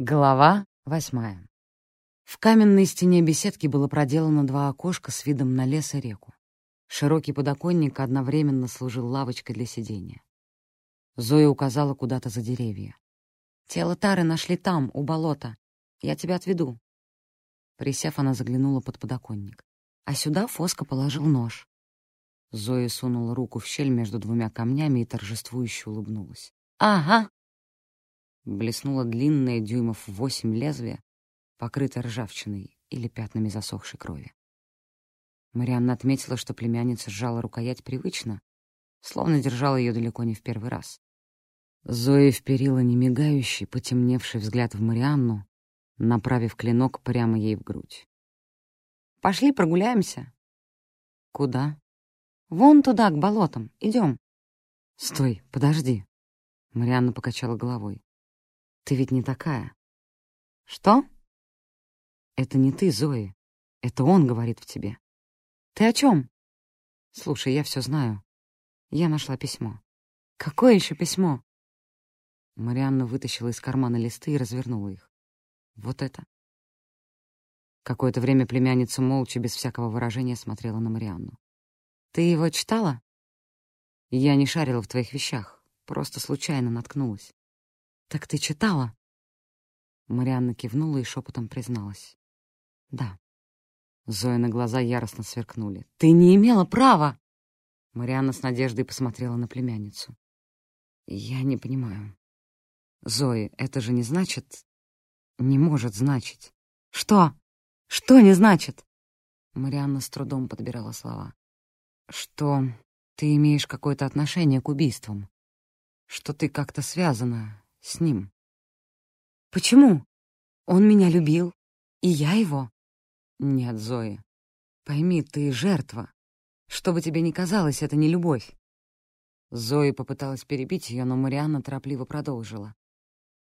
Глава восьмая. В каменной стене беседки было проделано два окошка с видом на лес и реку. Широкий подоконник одновременно служил лавочкой для сидения. Зоя указала куда-то за деревья. «Тело Тары нашли там, у болота. Я тебя отведу». Присев, она заглянула под подоконник. А сюда Фоска положил нож. Зоя сунула руку в щель между двумя камнями и торжествующе улыбнулась. «Ага, Блеснуло длинное дюймов восемь лезвия, покрытое ржавчиной или пятнами засохшей крови. Марианна отметила, что племянница сжала рукоять привычно, словно держала ее далеко не в первый раз. Зоя вперила немигающий, потемневший взгляд в Марианну, направив клинок прямо ей в грудь. «Пошли прогуляемся». «Куда?» «Вон туда, к болотам. Идем». «Стой, подожди». Марианна покачала головой. Ты ведь не такая. Что? Это не ты, Зои. Это он говорит в тебе. Ты о чем? Слушай, я все знаю. Я нашла письмо. Какое еще письмо? Марианна вытащила из кармана листы и развернула их. Вот это. Какое-то время племянница молча, без всякого выражения, смотрела на Марианну. «Ты его читала?» «Я не шарила в твоих вещах, просто случайно наткнулась». «Так ты читала?» Марианна кивнула и шепотом призналась. «Да». Зоя на глаза яростно сверкнули. «Ты не имела права!» Марианна с надеждой посмотрела на племянницу. «Я не понимаю. Зои, это же не значит... Не может значить. Что? Что не значит?» Марианна с трудом подбирала слова. «Что ты имеешь какое-то отношение к убийствам. Что ты как-то связана с ним. Почему? Он меня любил, и я его. Нет, Зои, пойми, ты жертва. Что бы тебе ни казалось, это не любовь. Зои попыталась перебить ее, но Марианна торопливо продолжила.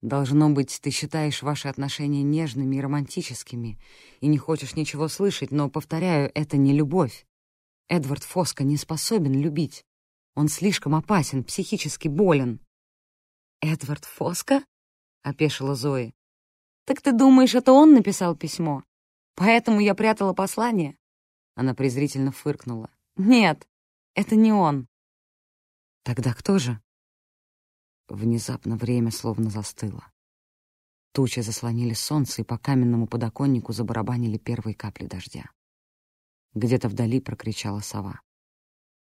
«Должно быть, ты считаешь ваши отношения нежными и романтическими и не хочешь ничего слышать, но, повторяю, это не любовь. Эдвард Фоско не способен любить. Он слишком опасен, психически болен. «Эдвард Фоско?» — опешила Зои. «Так ты думаешь, это он написал письмо? Поэтому я прятала послание?» Она презрительно фыркнула. «Нет, это не он». «Тогда кто же?» Внезапно время словно застыло. Тучи заслонили солнце, и по каменному подоконнику забарабанили первые капли дождя. Где-то вдали прокричала сова.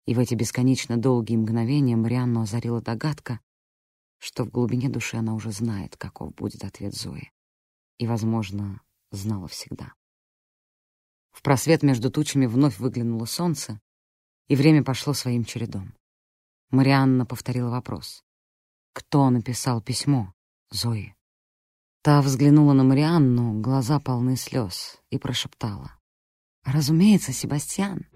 И в эти бесконечно долгие мгновения Марианну озарила догадка, что в глубине души она уже знает, каков будет ответ Зои. И, возможно, знала всегда. В просвет между тучами вновь выглянуло солнце, и время пошло своим чередом. Марианна повторила вопрос. «Кто написал письмо, Зои?» Та взглянула на Марианну, глаза полны слез, и прошептала. «Разумеется, Себастьян».